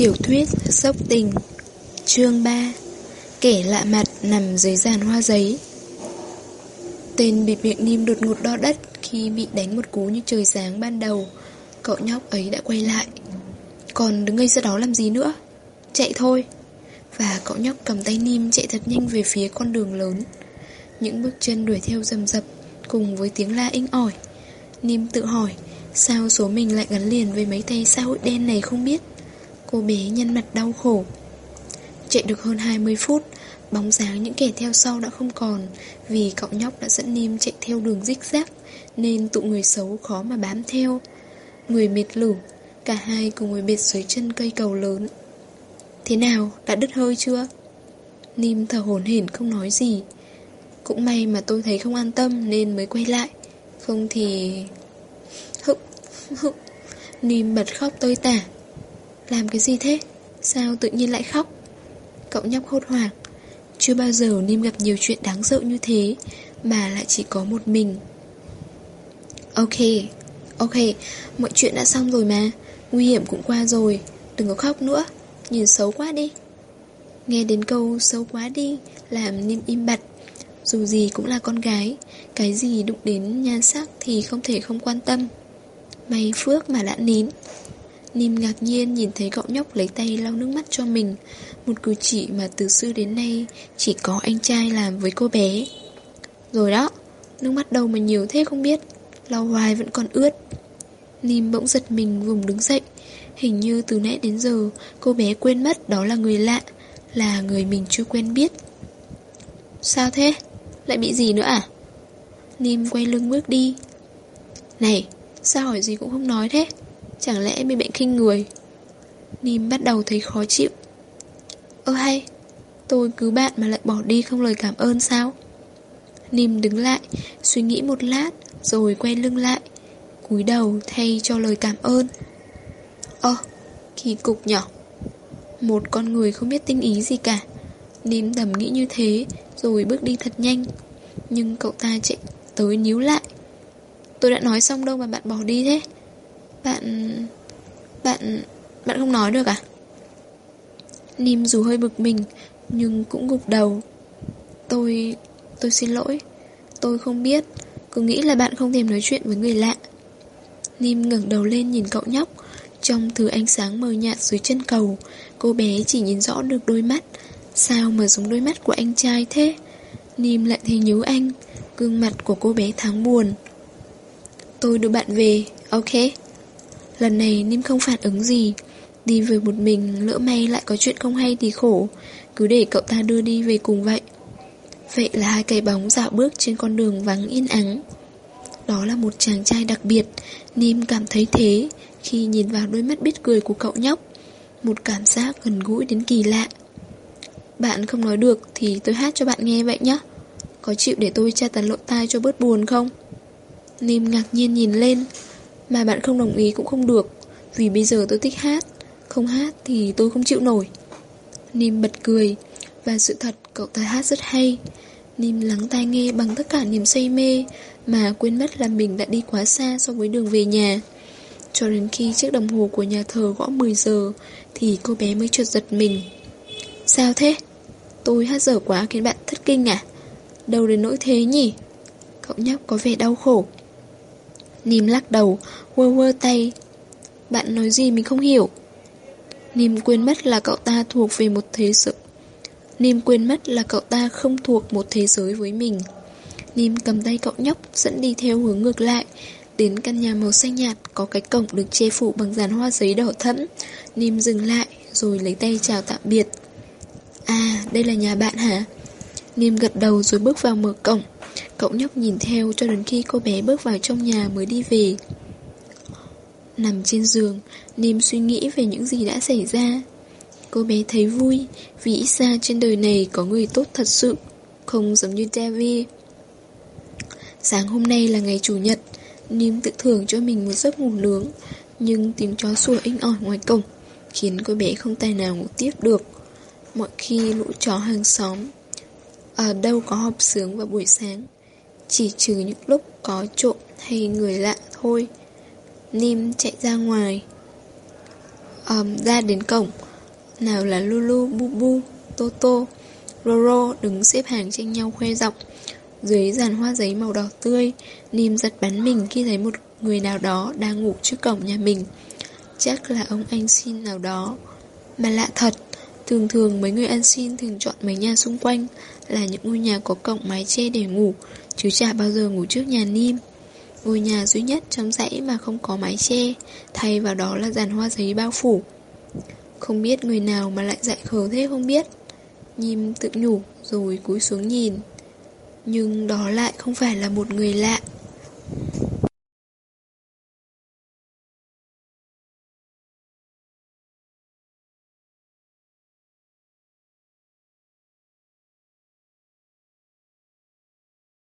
Tiểu thuyết Sốc tình, Chương 3 Kẻ lạ mặt nằm dưới giàn hoa giấy. Tên bịt miệng Nim đột ngột đo đất Khi bị đánh một cú như trời sáng ban đầu. Cậu nhóc ấy đã quay lại. Còn đứng ngây ra đó làm gì nữa? Chạy thôi. Và cậu nhóc cầm tay Nim chạy thật nhanh về phía con đường lớn. Những bước chân đuổi theo rầm rập Cùng với tiếng la inh ỏi. Nim tự hỏi, Sao số mình lại gắn liền với mấy tay xã hội đen này không biết? Cô bé nhăn mặt đau khổ. Chạy được hơn 20 phút Bóng dáng những kẻ theo sau đã không còn Vì cậu nhóc đã dẫn Nim chạy theo đường rích rác Nên tụ người xấu khó mà bám theo. Người mệt lử Cả hai cùng ngồi bệt dưới chân cây cầu lớn. Thế nào, đã đứt hơi chưa? Nim thở hổn hển không nói gì. Cũng may mà tôi thấy không an tâm nên mới quay lại Không thì... Hự, hự Nim bật khóc tơi tả. Làm cái gì thế? Sao tự nhiên lại khóc? Cậu nhóc hốt hoảng. Chưa bao giờ Nim gặp nhiều chuyện đáng sợ như thế, Mà lại chỉ có một mình. Ok Ok, Mọi chuyện đã xong rồi mà. Nguy hiểm cũng qua rồi. Đừng có khóc nữa. Nhìn xấu quá đi. Nghe đến câu xấu quá đi, Làm Nim im bặt. Dù gì cũng là con gái, Cái gì đụng đến nhan sắc thì không thể không quan tâm. May phước mà đã nín. Nim ngạc nhiên nhìn thấy cậu nhóc lấy tay lau nước mắt cho mình. Một cử chỉ mà từ xưa đến nay Chỉ có anh trai làm với cô bé. Rồi đó, Nước mắt đâu mà nhiều thế không biết. Lau hoài vẫn còn ướt. Nim bỗng giật mình vùng đứng dậy. Hình như từ nãy đến giờ, Cô bé quên mất đó là người lạ, Là người mình chưa quen biết. Sao thế? Lại bị gì nữa à? Nim quay lưng bước đi. Này, Sao hỏi gì cũng không nói thế? Chẳng lẽ bị bệnh khinh người? Nìm bắt đầu thấy khó chịu. Ơ hay, Tôi cứu bạn mà lại bỏ đi không lời cảm ơn sao? Nìm đứng lại, Suy nghĩ một lát, Rồi quay lưng lại, cúi đầu thay cho lời cảm ơn. Ơ, Kỳ cục nhỏ Một con người không biết tinh ý gì cả. Nìm thầm nghĩ như thế, Rồi bước đi thật nhanh. Nhưng cậu ta chạy tới níu lại. Tôi đã nói xong đâu mà bạn bỏ đi thế. Bạn... Bạn... Bạn không nói được à? Nim dù hơi bực mình Nhưng cũng gục đầu. Tôi... Tôi xin lỗi. Tôi không biết Cứ nghĩ là bạn không thèm nói chuyện với người lạ. Nim ngẩng đầu lên nhìn cậu nhóc. Trong thứ ánh sáng mờ nhạt dưới chân cầu Cô bé chỉ nhìn rõ được đôi mắt. Sao mà giống đôi mắt của anh trai thế? Nim lại thấy nhớ anh Gương mặt của cô bé tháng buồn. Tôi đưa bạn về, ok. Lần này Nim không phản ứng gì. Đi về một mình, Lỡ may lại có chuyện không hay thì khổ. Cứ để cậu ta đưa đi về cùng vậy. Vậy là hai cái bóng dạo bước trên con đường vắng yên ắng. Đó là một chàng trai đặc biệt. Nim cảm thấy thế Khi nhìn vào đôi mắt biết cười của cậu nhóc. Một cảm giác gần gũi đến kỳ lạ. Bạn không nói được Thì tôi hát cho bạn nghe vậy nhé. Có chịu để tôi tra tấn lộ tai cho bớt buồn không? Nim ngạc nhiên nhìn lên. Mà bạn không đồng ý cũng không được, Vì bây giờ tôi thích hát Không hát thì tôi không chịu nổi Nim bật cười, Và sự thật cậu ta hát rất hay Nim lắng tai nghe bằng tất cả niềm say mê Mà quên mất là mình đã đi quá xa so với đường về nhà Cho đến khi chiếc đồng hồ của nhà thờ gõ 10 giờ Thì cô bé mới chợt giật mình Sao thế? Tôi hát dở quá khiến bạn thất kinh à? Đâu đến nỗi thế nhỉ? Cậu nhóc có vẻ đau khổ Nìm lắc đầu, quơ quơ tay. Bạn nói gì mình không hiểu. Nìm quên mất là cậu ta thuộc về một thế giới. Nìm quên mất là cậu ta không thuộc một thế giới với mình. Nìm cầm tay cậu nhóc dẫn đi theo hướng ngược lại. Đến căn nhà màu xanh nhạt có cái cổng được che phủ bằng dàn hoa giấy đỏ thẫm. Nìm dừng lại rồi lấy tay chào tạm biệt. À, đây là nhà bạn hả? Nìm gật đầu rồi bước vào mở cổng. Cậu nhóc nhìn theo cho đến khi cô bé bước vào trong nhà mới đi về. Nằm trên giường Nim suy nghĩ về những gì đã xảy ra. Cô bé thấy vui, Vì ít ra trên đời này có người tốt thật sự, Không giống như Davy Sáng hôm nay là ngày Chủ nhật, Nim tự thưởng cho mình một giấc ngủ nướng, Nhưng tiếng chó sủa inh ỏi ngoài cổng Khiến cô bé không tài nào ngủ tiếp được. Mọi khi lũ chó hàng xóm, Ở đâu có họp sướng vào buổi sáng chỉ trừ những lúc có trộm hay người lạ thôi. Nim chạy ra ngoài. Um, Ra đến cổng. Nào là Lulu, Bubu, Toto, Roro đứng xếp hàng tranh nhau khoe dọc. Dưới dàn hoa giấy màu đỏ tươi Nim giật bắn mình khi thấy một người nào đó đang ngủ trước cổng nhà mình. Chắc là ông anh xin nào đó. Mà lạ thật. Thường thường mấy người ăn xin thường chọn mấy nhà xung quanh, Là những ngôi nhà có cổng mái che để ngủ, Chứ chả bao giờ ngủ trước nhà Nim. Ngôi nhà duy nhất trong dãy mà không có mái che, Thay vào đó là dàn hoa giấy bao phủ. Không biết người nào mà lại dạy khờ thế không biết. Nhìm tự nhủ rồi cúi xuống nhìn. Nhưng đó lại không phải là một người lạ.